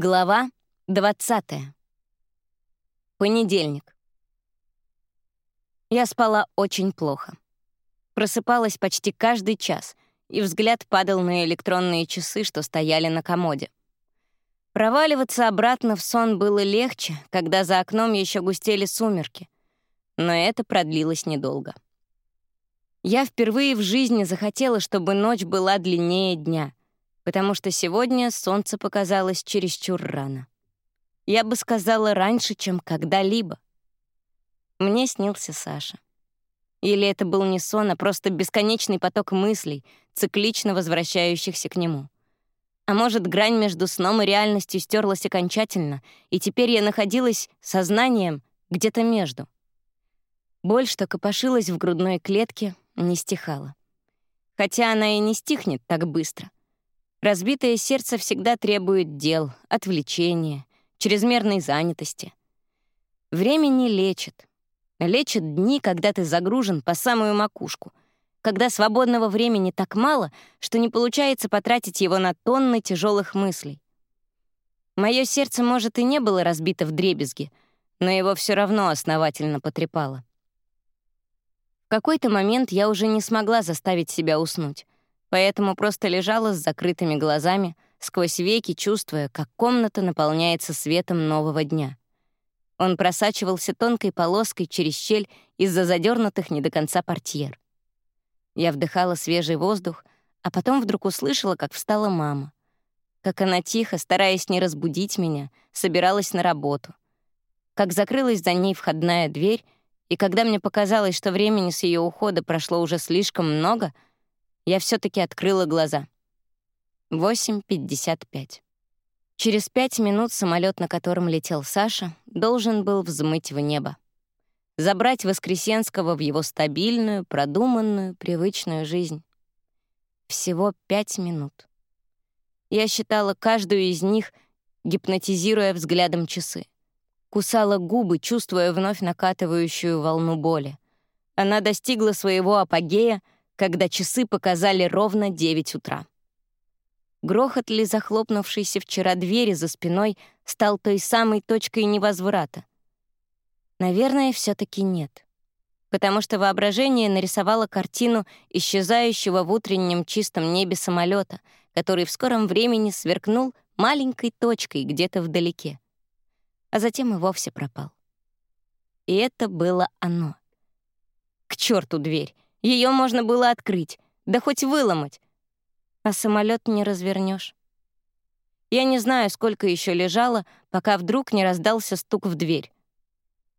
Глава 20. Понедельник. Я спала очень плохо. Просыпалась почти каждый час, и взгляд падал на электронные часы, что стояли на комоде. Проваливаться обратно в сон было легче, когда за окном еще густели сумерки, но это продлилось недолго. Я впервые в жизни захотела, чтобы ночь была длиннее дня — потому что сегодня солнце показалось чересчур рано. Я бы сказала, раньше, чем когда-либо. Мне снился Саша. Или это был не сон, а просто бесконечный поток мыслей, циклично возвращающихся к нему. А может, грань между сном и реальностью стерлась окончательно, и теперь я находилась сознанием где-то между. Боль, что копошилась в грудной клетке, не стихала. Хотя она и не стихнет так быстро. Разбитое сердце всегда требует дел, отвлечения, чрезмерной занятости. Время не лечит. Лечит дни, когда ты загружен по самую макушку, когда свободного времени так мало, что не получается потратить его на тонны тяжелых мыслей. Мое сердце, может, и не было разбито в дребезги, но его все равно основательно потрепало. В какой-то момент я уже не смогла заставить себя уснуть поэтому просто лежала с закрытыми глазами, сквозь веки чувствуя, как комната наполняется светом нового дня. Он просачивался тонкой полоской через щель из-за задернутых не до конца портьер. Я вдыхала свежий воздух, а потом вдруг услышала, как встала мама. Как она тихо, стараясь не разбудить меня, собиралась на работу. Как закрылась за ней входная дверь, и когда мне показалось, что времени с ее ухода прошло уже слишком много — я все таки открыла глаза. 8.55. Через пять минут самолет, на котором летел Саша, должен был взмыть в небо. Забрать Воскресенского в его стабильную, продуманную, привычную жизнь. Всего пять минут. Я считала каждую из них, гипнотизируя взглядом часы. Кусала губы, чувствуя вновь накатывающую волну боли. Она достигла своего апогея — когда часы показали ровно 9 утра. Грохот ли захлопнувшейся вчера двери за спиной стал той самой точкой невозврата? Наверное, все таки нет. Потому что воображение нарисовало картину исчезающего в утреннем чистом небе самолета, который в скором времени сверкнул маленькой точкой где-то вдалеке. А затем и вовсе пропал. И это было оно. К черту дверь! Ее можно было открыть, да хоть выломать. А самолет не развернешь. Я не знаю, сколько еще лежала, пока вдруг не раздался стук в дверь.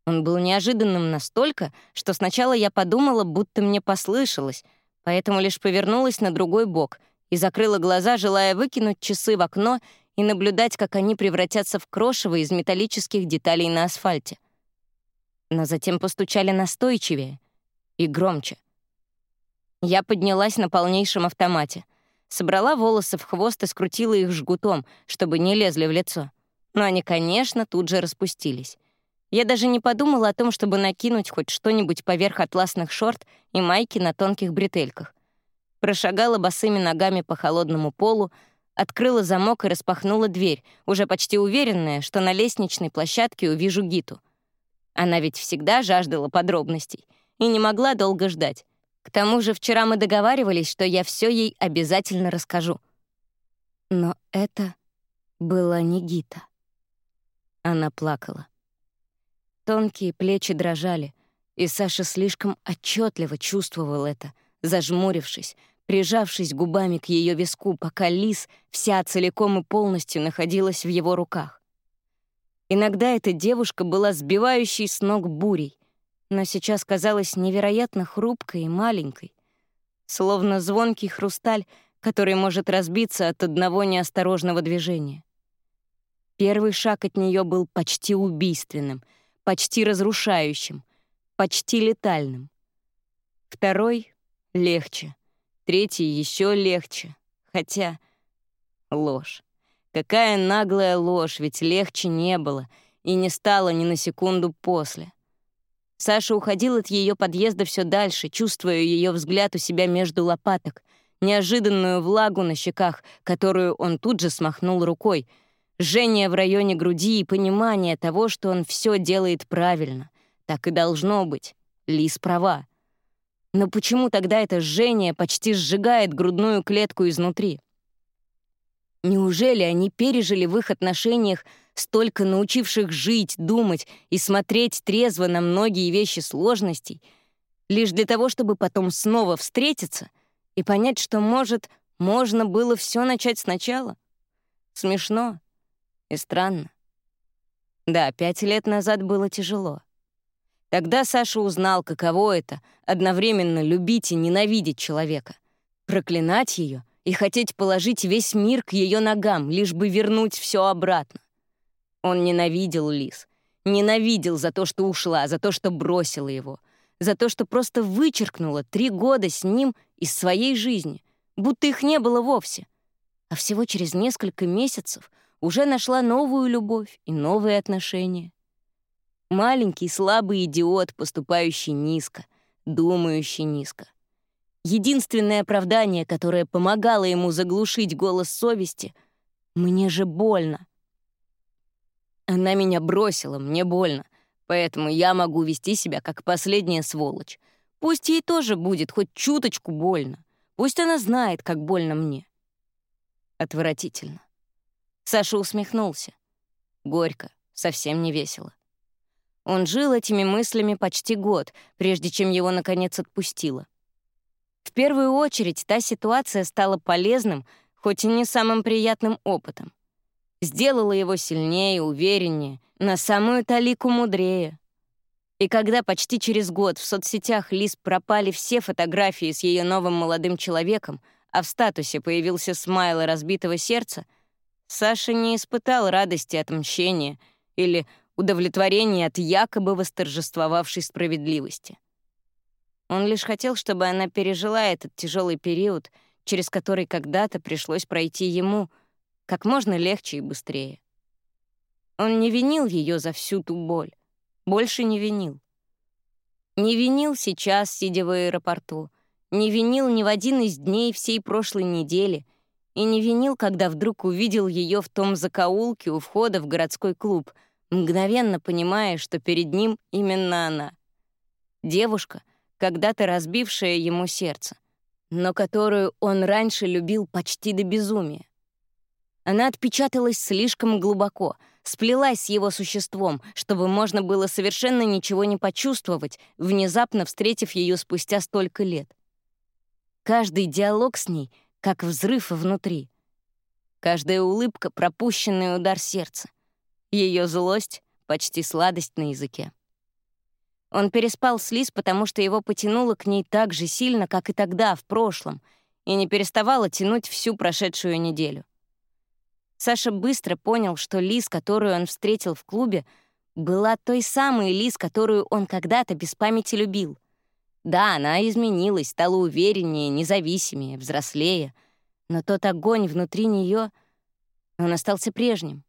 Он был неожиданным настолько, что сначала я подумала, будто мне послышалось, поэтому лишь повернулась на другой бок и закрыла глаза, желая выкинуть часы в окно и наблюдать, как они превратятся в крошево из металлических деталей на асфальте. Но затем постучали настойчивее и громче — я поднялась на полнейшем автомате. Собрала волосы в хвост и скрутила их жгутом, чтобы не лезли в лицо. Но они, конечно, тут же распустились. Я даже не подумала о том, чтобы накинуть хоть что-нибудь поверх атласных шорт и майки на тонких бретельках. Прошагала босыми ногами по холодному полу, открыла замок и распахнула дверь, уже почти уверенная, что на лестничной площадке увижу Гиту. Она ведь всегда жаждала подробностей и не могла долго ждать. К тому же вчера мы договаривались, что я все ей обязательно расскажу. Но это была не Гита. Она плакала. Тонкие плечи дрожали, и Саша слишком отчетливо чувствовал это, зажмурившись, прижавшись губами к ее виску, пока Лис вся целиком и полностью находилась в его руках. Иногда эта девушка была сбивающей с ног бурей, но сейчас казалась невероятно хрупкой и маленькой, словно звонкий хрусталь, который может разбиться от одного неосторожного движения. Первый шаг от нее был почти убийственным, почти разрушающим, почти летальным. Второй — легче, третий — еще легче, хотя ложь. Какая наглая ложь, ведь легче не было и не стало ни на секунду после. Саша уходил от ее подъезда все дальше, чувствуя ее взгляд у себя между лопаток, неожиданную влагу на щеках, которую он тут же смахнул рукой, жжение в районе груди и понимание того, что он все делает правильно. Так и должно быть. Лис права. Но почему тогда это жжение почти сжигает грудную клетку изнутри? Неужели они пережили в их отношениях столько научивших жить, думать и смотреть трезво на многие вещи сложностей, лишь для того, чтобы потом снова встретиться и понять, что, может, можно было все начать сначала? Смешно и странно. Да, пять лет назад было тяжело. Тогда Саша узнал, каково это — одновременно любить и ненавидеть человека, проклинать ее и хотеть положить весь мир к ее ногам, лишь бы вернуть все обратно. Он ненавидел Лис. Ненавидел за то, что ушла, за то, что бросила его, за то, что просто вычеркнула три года с ним из своей жизни, будто их не было вовсе. А всего через несколько месяцев уже нашла новую любовь и новые отношения. Маленький слабый идиот, поступающий низко, думающий низко. Единственное оправдание, которое помогало ему заглушить голос совести — «Мне же больно». Она меня бросила, мне больно, поэтому я могу вести себя как последняя сволочь. Пусть ей тоже будет хоть чуточку больно. Пусть она знает, как больно мне. Отвратительно. Саша усмехнулся. Горько, совсем не весело. Он жил этими мыслями почти год, прежде чем его, наконец, отпустило. В первую очередь, та ситуация стала полезным, хоть и не самым приятным опытом. Сделала его сильнее, увереннее, на самую талику мудрее. И когда почти через год в соцсетях Лиз пропали все фотографии с ее новым молодым человеком, а в статусе появился смайл разбитого сердца, Саша не испытал радости от мщения или удовлетворения от якобы восторжествовавшей справедливости. Он лишь хотел, чтобы она пережила этот тяжелый период, через который когда-то пришлось пройти ему, как можно легче и быстрее. Он не винил ее за всю ту боль. Больше не винил. Не винил сейчас, сидя в аэропорту. Не винил ни в один из дней всей прошлой недели. И не винил, когда вдруг увидел ее в том закоулке у входа в городской клуб, мгновенно понимая, что перед ним именно она. Девушка, когда-то разбившая ему сердце, но которую он раньше любил почти до безумия. Она отпечаталась слишком глубоко, сплелась с его существом, чтобы можно было совершенно ничего не почувствовать, внезапно встретив ее спустя столько лет. Каждый диалог с ней — как взрыв внутри. Каждая улыбка — пропущенный удар сердца. Ее злость — почти сладость на языке. Он переспал с Лиз, потому что его потянуло к ней так же сильно, как и тогда, в прошлом, и не переставало тянуть всю прошедшую неделю. Саша быстро понял, что Лиз, которую он встретил в клубе, была той самой Лиз, которую он когда-то без памяти любил. Да, она изменилась, стала увереннее, независимее, взрослее, но тот огонь внутри нее, он остался прежним.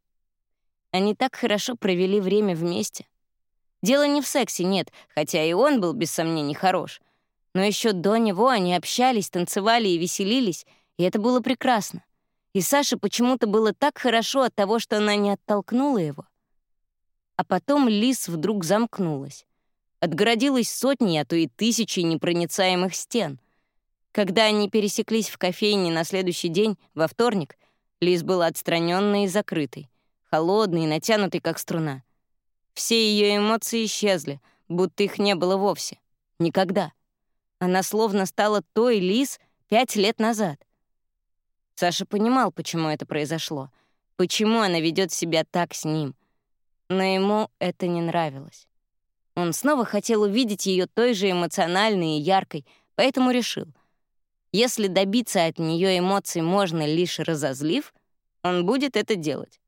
Они так хорошо провели время вместе. Дело не в сексе, нет, хотя и он был без сомнений хорош. Но еще до него они общались, танцевали и веселились, и это было прекрасно. И Саше почему-то было так хорошо от того, что она не оттолкнула его. А потом Лис вдруг замкнулась. Отгородилась сотней, а то и тысячей непроницаемых стен. Когда они пересеклись в кофейне на следующий день, во вторник, Лис была отстраненной и закрытой, холодной и натянутой, как струна. Все ее эмоции исчезли, будто их не было вовсе. Никогда. Она словно стала той Лис пять лет назад. Саша понимал, почему это произошло, почему она ведет себя так с ним. Но ему это не нравилось. Он снова хотел увидеть ее той же эмоциональной и яркой, поэтому решил, если добиться от нее эмоций можно лишь разозлив, он будет это делать.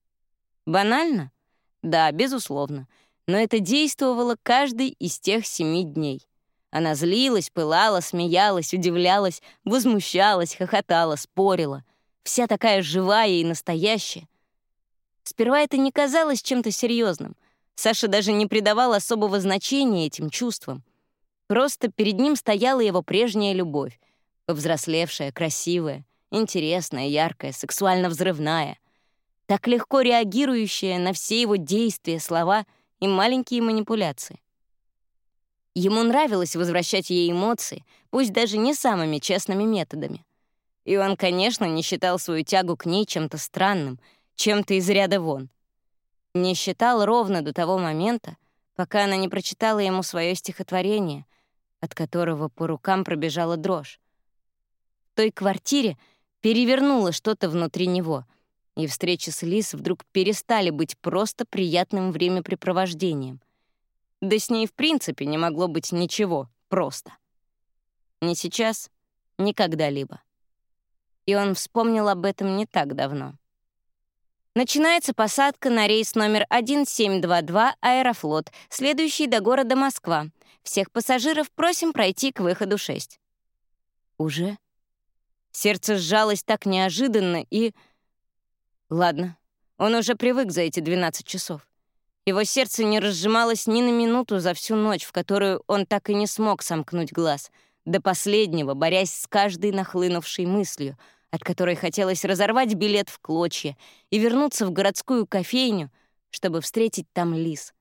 Банально? Да, безусловно. Но это действовало каждый из тех семи дней. Она злилась, пылала, смеялась, удивлялась, возмущалась, хохотала, спорила вся такая живая и настоящая. Сперва это не казалось чем-то серьезным. Саша даже не придавал особого значения этим чувствам. Просто перед ним стояла его прежняя любовь, повзрослевшая, красивая, интересная, яркая, сексуально взрывная. так легко реагирующая на все его действия, слова и маленькие манипуляции. Ему нравилось возвращать ей эмоции, пусть даже не самыми честными методами. И он, конечно, не считал свою тягу к ней чем-то странным, чем-то из ряда вон. Не считал ровно до того момента, пока она не прочитала ему свое стихотворение, от которого по рукам пробежала дрожь. В той квартире перевернуло что-то внутри него, и встречи с Лис вдруг перестали быть просто приятным времяпрепровождением. Да с ней в принципе не могло быть ничего просто. Ни сейчас, ни когда-либо. И он вспомнил об этом не так давно. Начинается посадка на рейс номер 1722 «Аэрофлот», следующий до города Москва. Всех пассажиров просим пройти к выходу 6. Уже? Сердце сжалось так неожиданно и... Ладно, он уже привык за эти 12 часов. Его сердце не разжималось ни на минуту за всю ночь, в которую он так и не смог сомкнуть глаз, до последнего, борясь с каждой нахлынувшей мыслью, от которой хотелось разорвать билет в клочья и вернуться в городскую кофейню, чтобы встретить там Лис.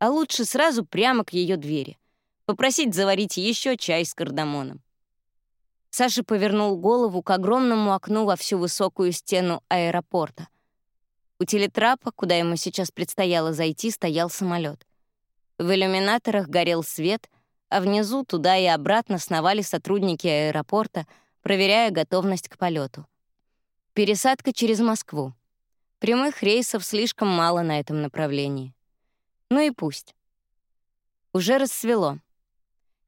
А лучше сразу прямо к ее двери. Попросить заварить еще чай с кардамоном. Саша повернул голову к огромному окну во всю высокую стену аэропорта. У телетрапа, куда ему сейчас предстояло зайти, стоял самолет. В иллюминаторах горел свет, а внизу туда и обратно сновали сотрудники аэропорта, проверяя готовность к полету. Пересадка через Москву. Прямых рейсов слишком мало на этом направлении. Ну и пусть. Уже рассвело.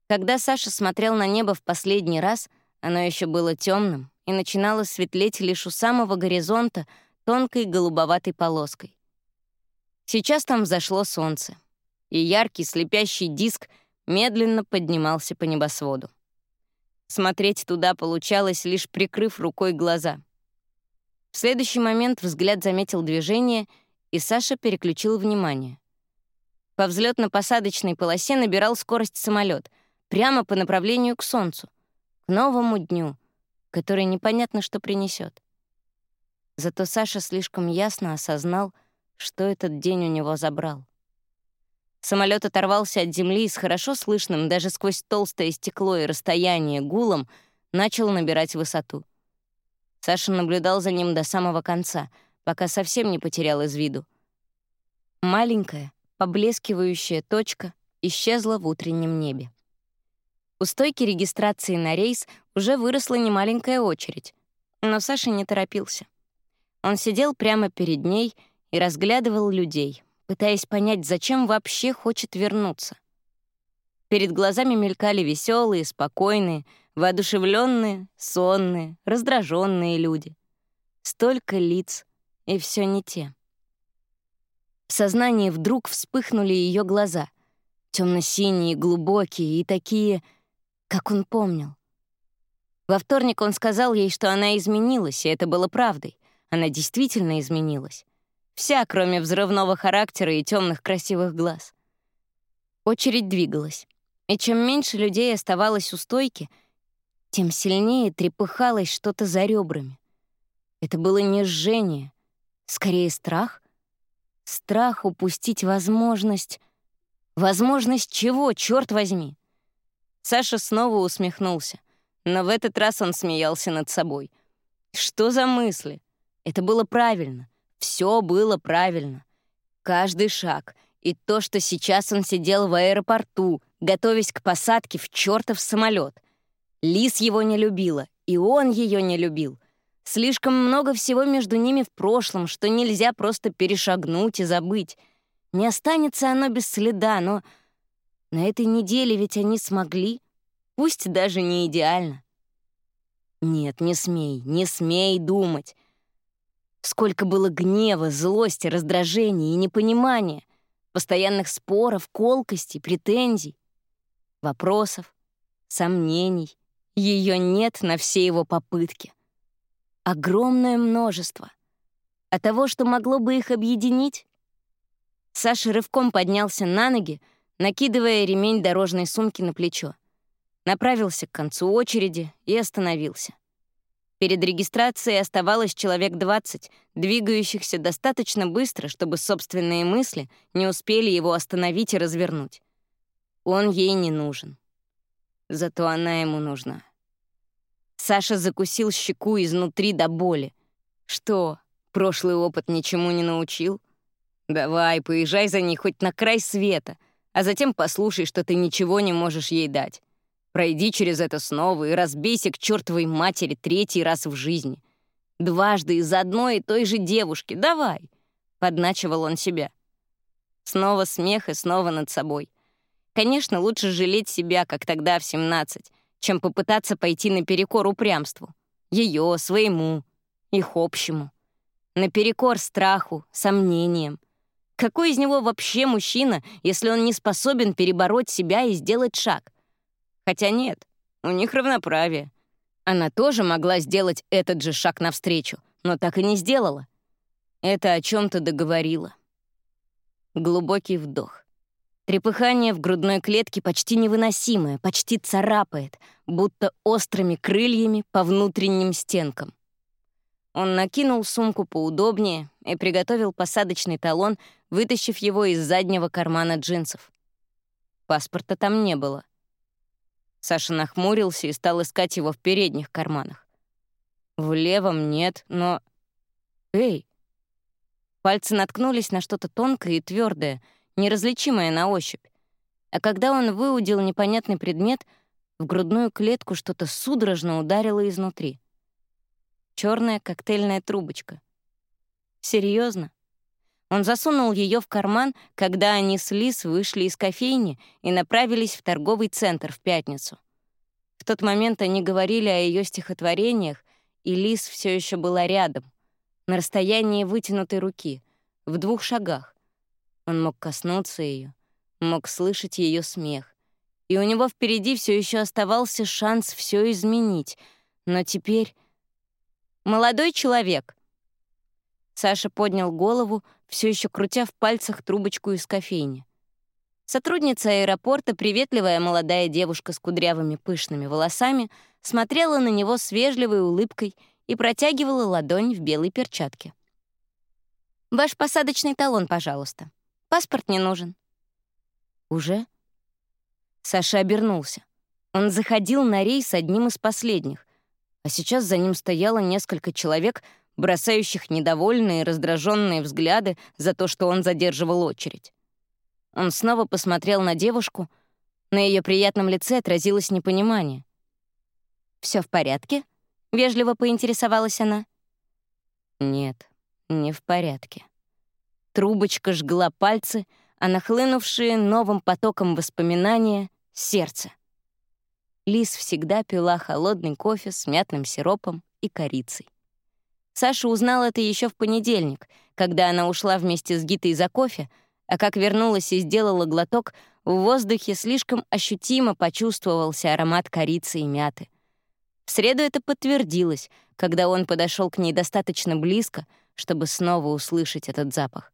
Когда Саша смотрел на небо в последний раз — оно еще было темным и начинало светлеть лишь у самого горизонта тонкой голубоватой полоской. Сейчас там взошло солнце, и яркий слепящий диск медленно поднимался по небосводу. Смотреть туда получалось, лишь прикрыв рукой глаза. В следующий момент взгляд заметил движение, и Саша переключил внимание. По взлетно-посадочной полосе набирал скорость самолет прямо по направлению к Солнцу к новому дню, который непонятно что принесет. Зато Саша слишком ясно осознал, что этот день у него забрал. Самолет оторвался от земли и с хорошо слышным даже сквозь толстое стекло и расстояние гулом начал набирать высоту. Саша наблюдал за ним до самого конца, пока совсем не потерял из виду. Маленькая, поблескивающая точка исчезла в утреннем небе. У стойки регистрации на рейс уже выросла немаленькая очередь, но Саша не торопился. Он сидел прямо перед ней и разглядывал людей, пытаясь понять, зачем вообще хочет вернуться. Перед глазами мелькали веселые, спокойные, воодушевленные, сонные, раздраженные люди. Столько лиц, и все не те. В сознании вдруг вспыхнули ее глаза, темно-синие, глубокие и такие как он помнил. Во вторник он сказал ей, что она изменилась, и это было правдой. Она действительно изменилась. Вся, кроме взрывного характера и темных красивых глаз. Очередь двигалась. И чем меньше людей оставалось у стойки, тем сильнее трепыхалось что-то за ребрами. Это было не жжение, скорее страх. Страх упустить возможность... Возможность чего, черт возьми? Саша снова усмехнулся, но в этот раз он смеялся над собой. Что за мысли? Это было правильно. Все было правильно. Каждый шаг. И то, что сейчас он сидел в аэропорту, готовясь к посадке в чертов самолет. Лис его не любила, и он ее не любил. Слишком много всего между ними в прошлом, что нельзя просто перешагнуть и забыть. Не останется оно без следа, но на этой неделе ведь они смогли, пусть даже не идеально. Нет, не смей, не смей думать. Сколько было гнева, злости, раздражения и непонимания, постоянных споров, колкостей, претензий, вопросов, сомнений. Ее нет на все его попытки. Огромное множество. А того, что могло бы их объединить? Саша рывком поднялся на ноги, накидывая ремень дорожной сумки на плечо. Направился к концу очереди и остановился. Перед регистрацией оставалось человек 20, двигающихся достаточно быстро, чтобы собственные мысли не успели его остановить и развернуть. Он ей не нужен. Зато она ему нужна. Саша закусил щеку изнутри до боли. Что, прошлый опыт ничему не научил? Давай, поезжай за ней хоть на край света, а затем послушай, что ты ничего не можешь ей дать. Пройди через это снова и разбейся к чертовой матери третий раз в жизни. Дважды из одной и той же девушки. Давай!» — подначивал он себя. Снова смех и снова над собой. Конечно, лучше жалеть себя, как тогда в 17, чем попытаться пойти наперекор упрямству. Ее, своему, их общему. Наперекор страху, сомнениям. Какой из него вообще мужчина, если он не способен перебороть себя и сделать шаг? Хотя нет, у них равноправие. Она тоже могла сделать этот же шаг навстречу, но так и не сделала. Это о чем то договорила. Глубокий вдох. Трепыхание в грудной клетке почти невыносимое, почти царапает, будто острыми крыльями по внутренним стенкам. Он накинул сумку поудобнее и приготовил посадочный талон, вытащив его из заднего кармана джинсов. Паспорта там не было. Саша нахмурился и стал искать его в передних карманах. В левом нет, но... Эй! Пальцы наткнулись на что-то тонкое и твердое, неразличимое на ощупь. А когда он выудил непонятный предмет, в грудную клетку что-то судорожно ударило изнутри. Черная коктейльная трубочка. Серьезно? Он засунул ее в карман, когда они с Лис вышли из кофейни и направились в торговый центр в пятницу. В тот момент они говорили о ее стихотворениях, и Лис все еще была рядом, на расстоянии вытянутой руки, в двух шагах. Он мог коснуться ее, мог слышать ее смех. И у него впереди все еще оставался шанс все изменить. Но теперь... «Молодой человек!» Саша поднял голову, все еще крутя в пальцах трубочку из кофейни. Сотрудница аэропорта, приветливая молодая девушка с кудрявыми пышными волосами, смотрела на него с вежливой улыбкой и протягивала ладонь в белой перчатке. «Ваш посадочный талон, пожалуйста». Паспорт не нужен». «Уже?» Саша обернулся. Он заходил на рейс одним из последних, а сейчас за ним стояло несколько человек, бросающих недовольные раздраженные взгляды за то, что он задерживал очередь. Он снова посмотрел на девушку, на ее приятном лице отразилось непонимание. Все в порядке?» — вежливо поинтересовалась она. «Нет, не в порядке». Трубочка жгла пальцы, а нахлынувшие новым потоком воспоминания — сердце. Лис всегда пила холодный кофе с мятным сиропом и корицей. Саша узнал это еще в понедельник, когда она ушла вместе с Гитой за кофе, а как вернулась и сделала глоток, в воздухе слишком ощутимо почувствовался аромат корицы и мяты. В среду это подтвердилось, когда он подошел к ней достаточно близко, чтобы снова услышать этот запах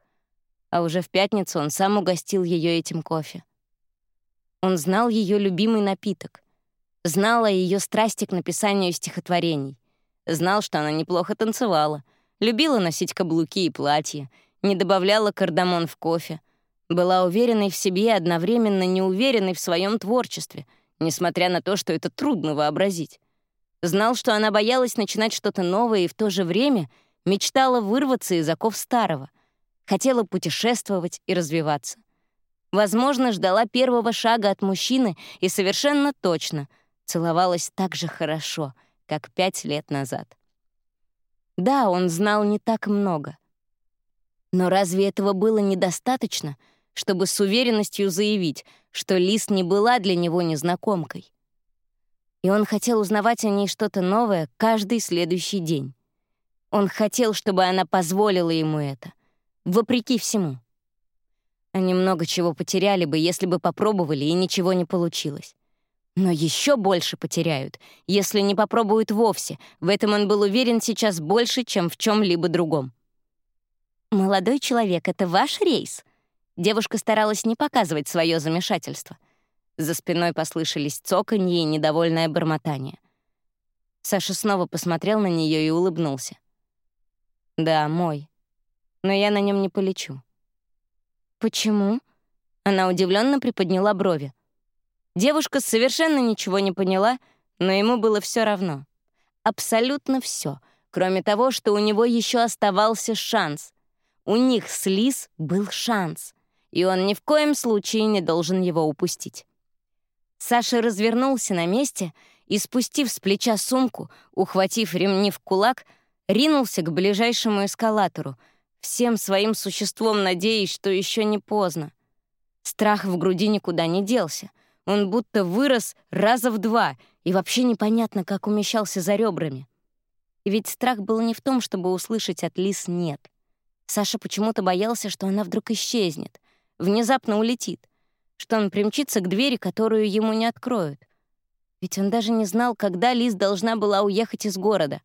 а уже в пятницу он сам угостил ее этим кофе. Он знал ее любимый напиток, знал о ее страсти к написанию стихотворений, знал, что она неплохо танцевала, любила носить каблуки и платья, не добавляла кардамон в кофе, была уверенной в себе и одновременно неуверенной в своем творчестве, несмотря на то, что это трудно вообразить. Знал, что она боялась начинать что-то новое и в то же время мечтала вырваться из оков старого — хотела путешествовать и развиваться. Возможно, ждала первого шага от мужчины и совершенно точно целовалась так же хорошо, как пять лет назад. Да, он знал не так много. Но разве этого было недостаточно, чтобы с уверенностью заявить, что Лис не была для него незнакомкой? И он хотел узнавать о ней что-то новое каждый следующий день. Он хотел, чтобы она позволила ему это, вопреки всему. Они много чего потеряли бы, если бы попробовали, и ничего не получилось. Но еще больше потеряют, если не попробуют вовсе. В этом он был уверен сейчас больше, чем в чем либо другом. «Молодой человек, это ваш рейс?» Девушка старалась не показывать свое замешательство. За спиной послышались цоканье и недовольное бормотание. Саша снова посмотрел на нее и улыбнулся. «Да, мой. Но я на нем не полечу». «Почему?» Она удивленно приподняла брови. Девушка совершенно ничего не поняла, но ему было все равно. Абсолютно все, кроме того, что у него еще оставался шанс. У них с Лиз был шанс, и он ни в коем случае не должен его упустить. Саша развернулся на месте и, спустив с плеча сумку, ухватив ремни в кулак, ринулся к ближайшему эскалатору, всем своим существом надеясь, что еще не поздно. Страх в груди никуда не делся. Он будто вырос раза в два, и вообще непонятно, как умещался за ребрами. И ведь страх был не в том, чтобы услышать от Лис «нет». Саша почему-то боялся, что она вдруг исчезнет, внезапно улетит, что он примчится к двери, которую ему не откроют. Ведь он даже не знал, когда Лиз должна была уехать из города.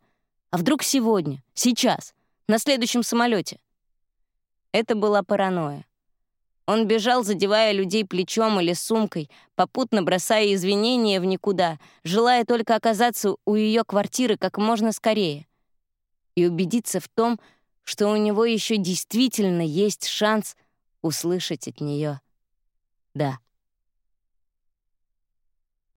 А вдруг сегодня, сейчас, на следующем самолете? Это была паранойя. Он бежал, задевая людей плечом или сумкой, попутно бросая извинения в никуда, желая только оказаться у ее квартиры как можно скорее. И убедиться в том, что у него еще действительно есть шанс услышать от нее «да».